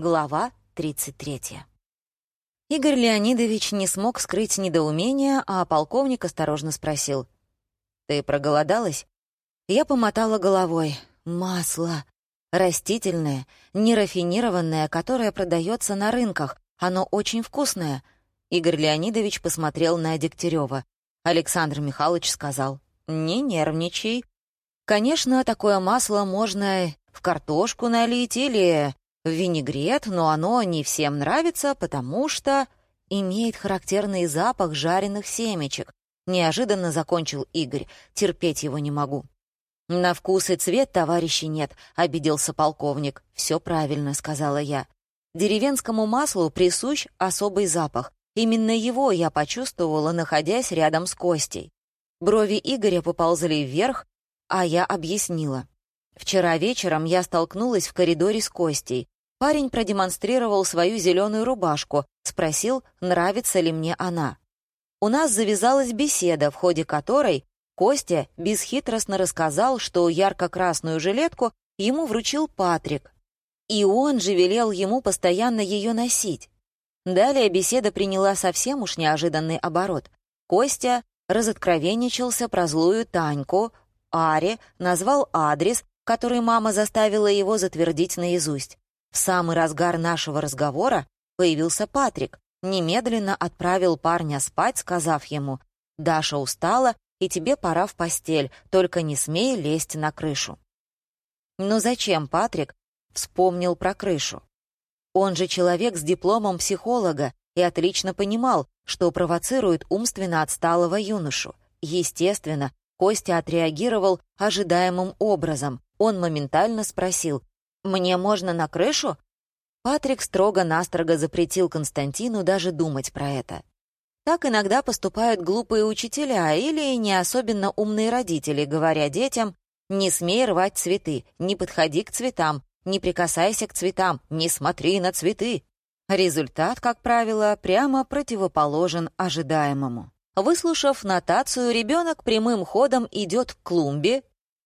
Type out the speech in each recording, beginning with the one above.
Глава 33. Игорь Леонидович не смог скрыть недоумение, а полковник осторожно спросил. «Ты проголодалась?» Я помотала головой. «Масло. Растительное, нерафинированное, которое продается на рынках. Оно очень вкусное». Игорь Леонидович посмотрел на Дегтярева. Александр Михайлович сказал. «Не нервничай. Конечно, такое масло можно в картошку налить или винегрет, но оно не всем нравится, потому что имеет характерный запах жареных семечек. Неожиданно закончил Игорь. Терпеть его не могу. «На вкус и цвет товарищи нет», — обиделся полковник. «Все правильно», — сказала я. «Деревенскому маслу присущ особый запах. Именно его я почувствовала, находясь рядом с Костей. Брови Игоря поползли вверх, а я объяснила. Вчера вечером я столкнулась в коридоре с Костей. Парень продемонстрировал свою зеленую рубашку, спросил, нравится ли мне она. У нас завязалась беседа, в ходе которой Костя бесхитростно рассказал, что ярко-красную жилетку ему вручил Патрик, и он же велел ему постоянно ее носить. Далее беседа приняла совсем уж неожиданный оборот. Костя разоткровенничался про злую Таньку, Аре назвал адрес, который мама заставила его затвердить наизусть. В самый разгар нашего разговора появился Патрик, немедленно отправил парня спать, сказав ему «Даша устала, и тебе пора в постель, только не смей лезть на крышу». Но зачем Патрик вспомнил про крышу? Он же человек с дипломом психолога и отлично понимал, что провоцирует умственно отсталого юношу. Естественно, Костя отреагировал ожидаемым образом. Он моментально спросил, «Мне можно на крышу?» Патрик строго-настрого запретил Константину даже думать про это. Так иногда поступают глупые учителя или не особенно умные родители, говоря детям, «Не смей рвать цветы, не подходи к цветам, не прикасайся к цветам, не смотри на цветы». Результат, как правило, прямо противоположен ожидаемому. Выслушав нотацию, ребенок прямым ходом идет к клумбе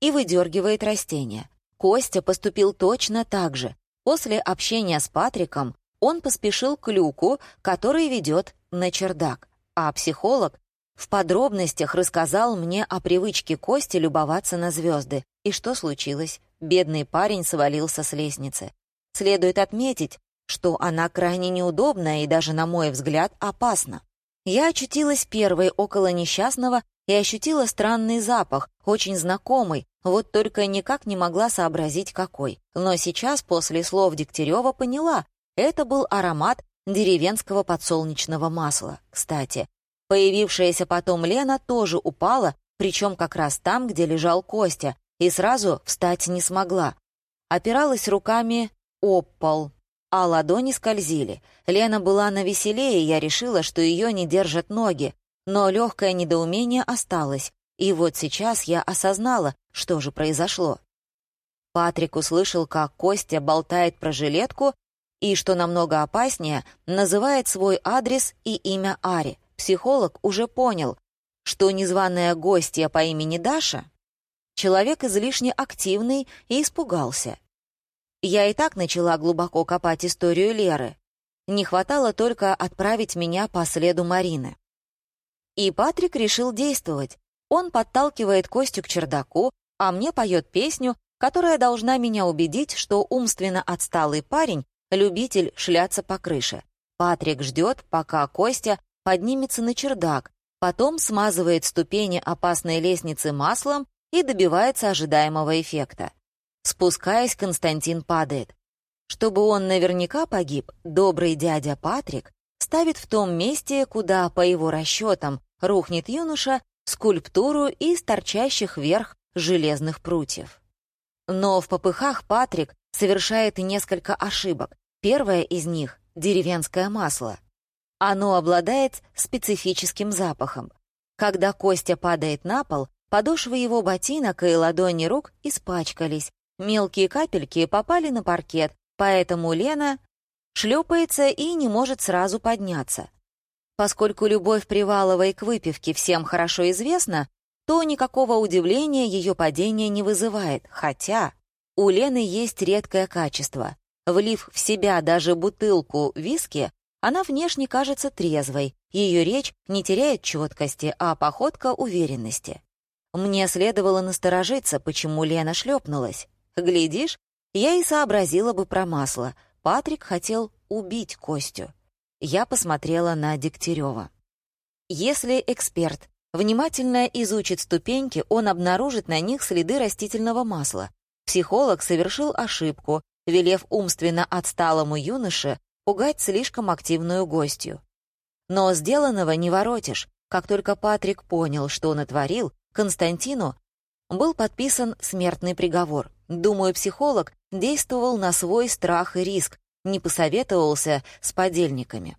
и выдергивает растения. Костя поступил точно так же. После общения с Патриком он поспешил к люку, который ведет на чердак, а психолог в подробностях рассказал мне о привычке Кости любоваться на звезды. И что случилось? Бедный парень свалился с лестницы. Следует отметить, что она крайне неудобная и даже, на мой взгляд, опасна. Я очутилась первой около несчастного и ощутила странный запах, очень знакомый, вот только никак не могла сообразить, какой. Но сейчас, после слов Дегтярева, поняла, это был аромат деревенского подсолнечного масла. Кстати, появившаяся потом Лена тоже упала, причем как раз там, где лежал Костя, и сразу встать не смогла. Опиралась руками об а ладони скользили. Лена была на веселее, я решила, что ее не держат ноги, но легкое недоумение осталось, и вот сейчас я осознала, что же произошло. Патрик услышал, как Костя болтает про жилетку и, что намного опаснее, называет свой адрес и имя Ари. Психолог уже понял, что незваная гостья по имени Даша — человек излишне активный и испугался. Я и так начала глубоко копать историю Леры. Не хватало только отправить меня по следу Марины. И Патрик решил действовать. Он подталкивает Костю к чердаку, а мне поет песню, которая должна меня убедить, что умственно отсталый парень — любитель шляться по крыше. Патрик ждет, пока Костя поднимется на чердак, потом смазывает ступени опасной лестницы маслом и добивается ожидаемого эффекта. Спускаясь, Константин падает. Чтобы он наверняка погиб, добрый дядя Патрик ставит в том месте, куда, по его расчетам, рухнет юноша, скульптуру из торчащих вверх железных прутьев. Но в попыхах Патрик совершает несколько ошибок. Первая из них — деревенское масло. Оно обладает специфическим запахом. Когда Костя падает на пол, подошвы его ботинок и ладони рук испачкались, Мелкие капельки попали на паркет, поэтому Лена шлепается и не может сразу подняться. Поскольку любовь Приваловой к выпивке всем хорошо известна, то никакого удивления ее падение не вызывает, хотя у Лены есть редкое качество. Влив в себя даже бутылку виски, она внешне кажется трезвой, ее речь не теряет четкости, а походка — уверенности. Мне следовало насторожиться, почему Лена шлепнулась. Глядишь, я и сообразила бы про масло. Патрик хотел убить Костю. Я посмотрела на Дегтярева. Если эксперт внимательно изучит ступеньки, он обнаружит на них следы растительного масла. Психолог совершил ошибку, велев умственно отсталому юноше пугать слишком активную гостью. Но сделанного не воротишь. Как только Патрик понял, что он натворил, Константину был подписан смертный приговор. Думаю, психолог действовал на свой страх и риск, не посоветовался с подельниками.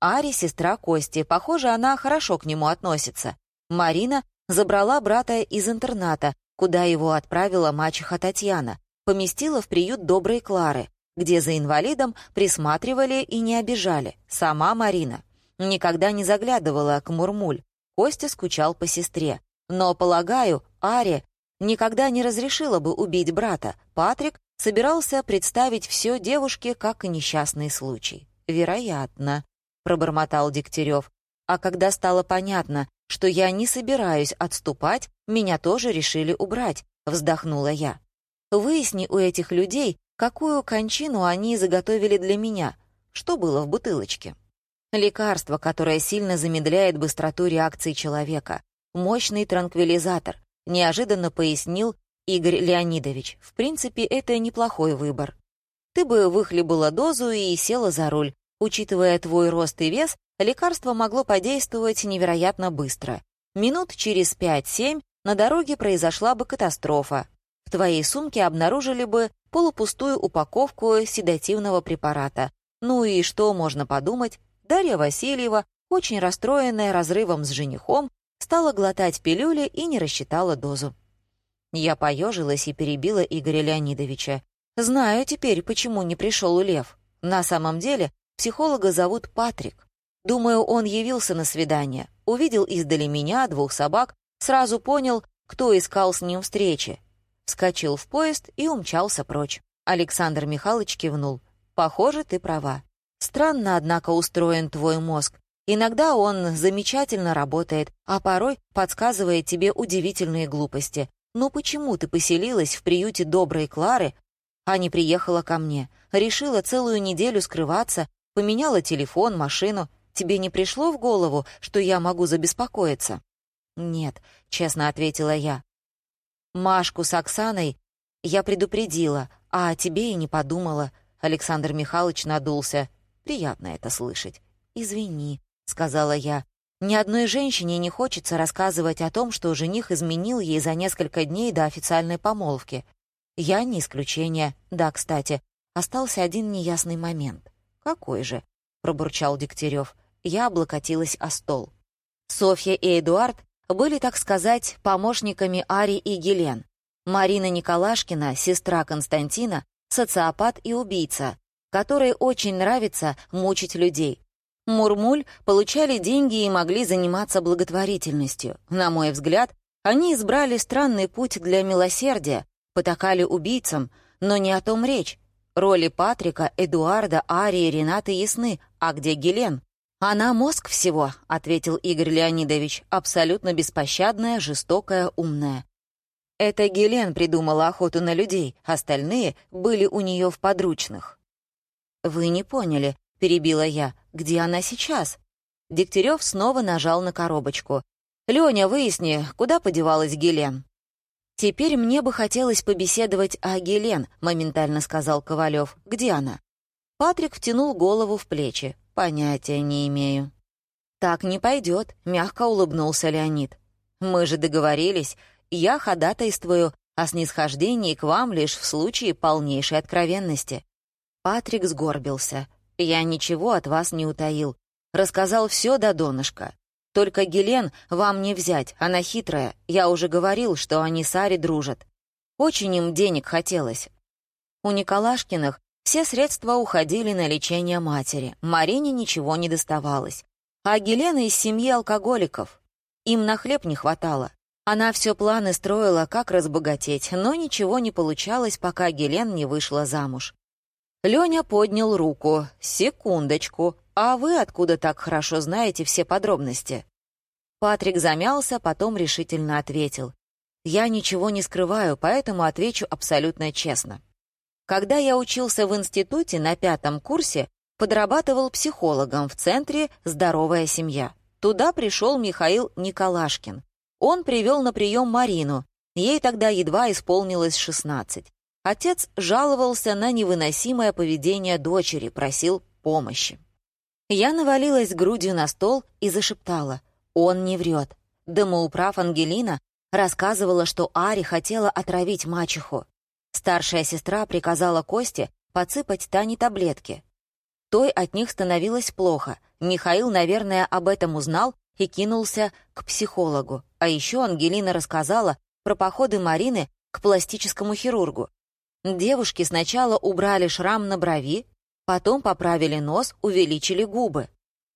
Ари — сестра Кости, похоже, она хорошо к нему относится. Марина забрала брата из интерната, куда его отправила мачеха Татьяна, поместила в приют доброй Клары, где за инвалидом присматривали и не обижали. Сама Марина никогда не заглядывала к Мурмуль. Костя скучал по сестре. Но, полагаю, Ари никогда не разрешила бы убить брата. Патрик собирался представить все девушке как несчастный случай. «Вероятно», — пробормотал Дегтярев. А когда стало понятно, что я не собираюсь отступать, меня тоже решили убрать, вздохнула я. Выясни у этих людей, какую кончину они заготовили для меня, что было в бутылочке. Лекарство, которое сильно замедляет быстроту реакции человека. Мощный транквилизатор, неожиданно пояснил Игорь Леонидович. В принципе, это неплохой выбор. Ты бы выхлебала дозу и села за руль. Учитывая твой рост и вес, лекарство могло подействовать невероятно быстро. Минут через 5-7 на дороге произошла бы катастрофа, в твоей сумке обнаружили бы полупустую упаковку седативного препарата. Ну и что можно подумать? Дарья Васильева, очень расстроенная разрывом с женихом, стала глотать пилюли и не рассчитала дозу. Я поежилась и перебила Игоря Леонидовича. «Знаю теперь, почему не пришел Лев. На самом деле психолога зовут Патрик. Думаю, он явился на свидание, увидел издали меня, двух собак, сразу понял, кто искал с ним встречи, вскочил в поезд и умчался прочь. Александр Михайлович кивнул. «Похоже, ты права. Странно, однако, устроен твой мозг. Иногда он замечательно работает, а порой подсказывает тебе удивительные глупости. Ну почему ты поселилась в приюте доброй Клары, а не приехала ко мне? Решила целую неделю скрываться, поменяла телефон, машину. Тебе не пришло в голову, что я могу забеспокоиться?» «Нет», — честно ответила я. Машку с Оксаной я предупредила, а о тебе и не подумала. Александр Михайлович надулся. Приятно это слышать. «Извини», — сказала я. «Ни одной женщине не хочется рассказывать о том, что жених изменил ей за несколько дней до официальной помолвки. Я не исключение. Да, кстати, остался один неясный момент». «Какой же?» — пробурчал Дегтярев. Я облокотилась о стол. Софья и Эдуард были, так сказать, помощниками Ари и Гелен. Марина Николашкина, сестра Константина, социопат и убийца, которой очень нравится мучить людей. Мурмуль получали деньги и могли заниматься благотворительностью. На мой взгляд, они избрали странный путь для милосердия, потакали убийцам, но не о том речь. Роли Патрика, Эдуарда, Арии, Ренаты ясны, а где Гелен? «Она мозг всего», — ответил Игорь Леонидович, абсолютно беспощадная, жестокая, умная. Это Гелен придумала охоту на людей, остальные были у нее в подручных. «Вы не поняли», — перебила я, — «где она сейчас?» Дегтярев снова нажал на коробочку. «Лёня, выясни, куда подевалась Гелен?» «Теперь мне бы хотелось побеседовать о Гелен», — моментально сказал Ковалев. «Где она?» Патрик втянул голову в плечи. «Понятия не имею». «Так не пойдет», — мягко улыбнулся Леонид. «Мы же договорились. Я ходатайствую о снисхождении к вам лишь в случае полнейшей откровенности». Патрик сгорбился. «Я ничего от вас не утаил. Рассказал все до донышка. Только Гелен вам не взять, она хитрая. Я уже говорил, что они с Ари дружат. Очень им денег хотелось. У Николашкиных все средства уходили на лечение матери, Марине ничего не доставалось. А Гелена из семьи алкоголиков. Им на хлеб не хватало. Она все планы строила, как разбогатеть, но ничего не получалось, пока Гелен не вышла замуж. Леня поднял руку. «Секундочку. А вы откуда так хорошо знаете все подробности?» Патрик замялся, потом решительно ответил. «Я ничего не скрываю, поэтому отвечу абсолютно честно. Когда я учился в институте на пятом курсе, подрабатывал психологом в центре «Здоровая семья». Туда пришел Михаил Николашкин. Он привел на прием Марину. Ей тогда едва исполнилось 16. Отец жаловался на невыносимое поведение дочери, просил помощи. Я навалилась грудью на стол и зашептала. Он не врет. Домоуправ Ангелина рассказывала, что Ари хотела отравить мачеху. Старшая сестра приказала Косте подсыпать Тане таблетки. Той от них становилось плохо. Михаил, наверное, об этом узнал и кинулся к психологу. А еще Ангелина рассказала про походы Марины к пластическому хирургу. Девушки сначала убрали шрам на брови, потом поправили нос, увеличили губы.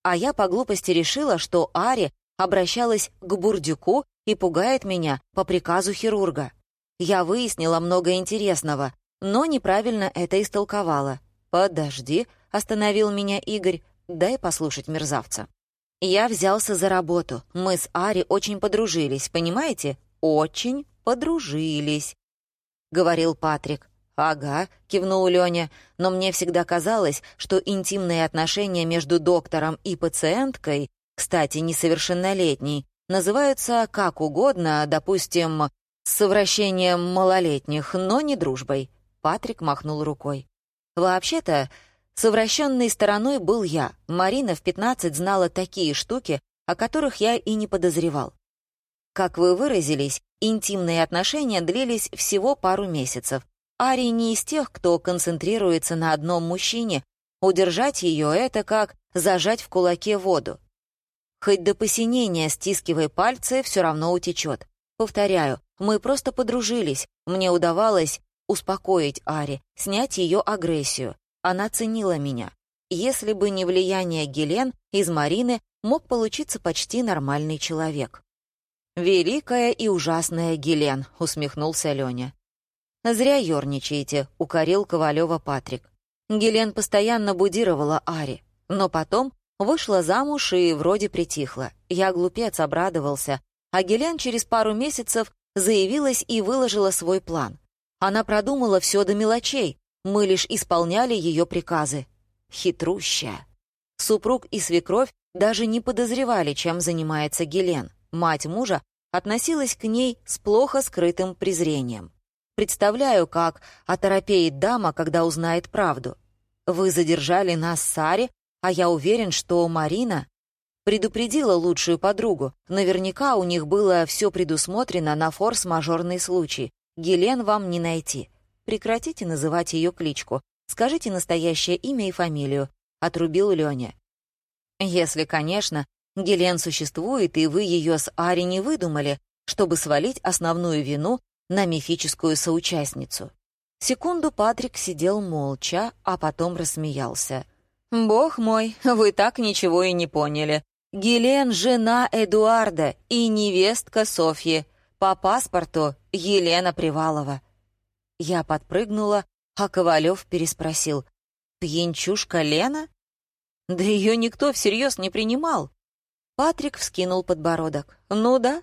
А я по глупости решила, что Ари обращалась к Бурдюку и пугает меня по приказу хирурга. Я выяснила много интересного, но неправильно это истолковала. «Подожди», — остановил меня Игорь, — «дай послушать мерзавца». Я взялся за работу. Мы с Ари очень подружились, понимаете? Очень подружились, — говорил Патрик. «Ага», — кивнул Лёня, «но мне всегда казалось, что интимные отношения между доктором и пациенткой, кстати, несовершеннолетней, называются как угодно, допустим, совращением малолетних, но не дружбой». Патрик махнул рукой. «Вообще-то, совращенной стороной был я. Марина в 15 знала такие штуки, о которых я и не подозревал. Как вы выразились, интимные отношения длились всего пару месяцев. Ари не из тех, кто концентрируется на одном мужчине. Удержать ее — это как зажать в кулаке воду. Хоть до посинения стискивай пальцы, все равно утечет. Повторяю, мы просто подружились. Мне удавалось успокоить Ари, снять ее агрессию. Она ценила меня. Если бы не влияние Гелен, из Марины мог получиться почти нормальный человек. «Великая и ужасная Гелен», — усмехнулся Леня. «Зря ерничаете», — укорил Ковалева Патрик. Гелен постоянно будировала Ари, но потом вышла замуж и вроде притихла. Я глупец обрадовался, а Гелен через пару месяцев заявилась и выложила свой план. Она продумала все до мелочей, мы лишь исполняли ее приказы. Хитрущая. Супруг и свекровь даже не подозревали, чем занимается Гелен. Мать мужа относилась к ней с плохо скрытым презрением. Представляю, как оторопеет дама, когда узнает правду. Вы задержали нас с Сари, а я уверен, что Марина предупредила лучшую подругу. Наверняка у них было все предусмотрено на форс-мажорный случай. Гелен вам не найти. Прекратите называть ее кличку. Скажите настоящее имя и фамилию», — отрубил Леня. «Если, конечно, Гелен существует, и вы ее с Ари не выдумали, чтобы свалить основную вину на мифическую соучастницу. Секунду Патрик сидел молча, а потом рассмеялся. «Бог мой, вы так ничего и не поняли. Гелен — жена Эдуарда и невестка Софьи. По паспорту Елена Привалова». Я подпрыгнула, а Ковалев переспросил. «Пьянчушка Лена?» Да ее никто всерьез не принимал. Патрик вскинул подбородок. «Ну да».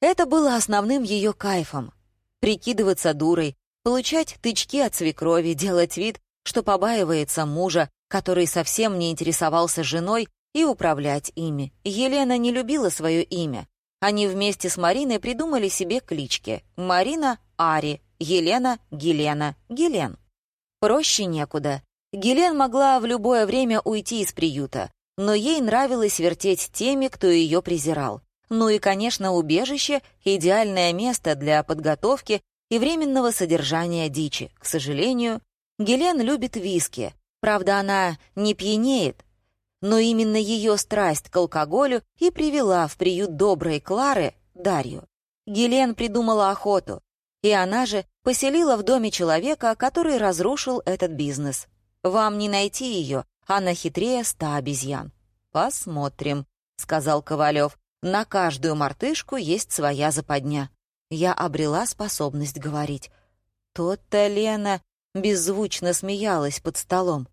Это было основным ее кайфом прикидываться дурой, получать тычки от свекрови, делать вид, что побаивается мужа, который совсем не интересовался женой, и управлять ими. Елена не любила свое имя. Они вместе с Мариной придумали себе клички. Марина — Ари, Елена — Гелена, Гелен. Проще некуда. Гелен могла в любое время уйти из приюта, но ей нравилось вертеть теми, кто ее презирал. Ну и, конечно, убежище — идеальное место для подготовки и временного содержания дичи. К сожалению, Гелен любит виски. Правда, она не пьянеет, но именно ее страсть к алкоголю и привела в приют доброй Клары Дарью. Гелен придумала охоту, и она же поселила в доме человека, который разрушил этот бизнес. Вам не найти ее, она хитрее ста обезьян. «Посмотрим», — сказал Ковалев. На каждую мартышку есть своя западня. Я обрела способность говорить. «Тот-то, Лена, беззвучно смеялась под столом.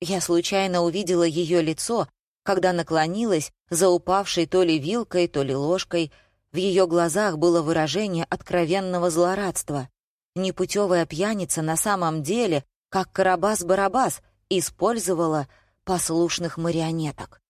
Я случайно увидела ее лицо, когда наклонилась за упавшей то ли вилкой, то ли ложкой. В ее глазах было выражение откровенного злорадства. Непутевая пьяница на самом деле, как Карабас-Барабас, использовала послушных марионеток.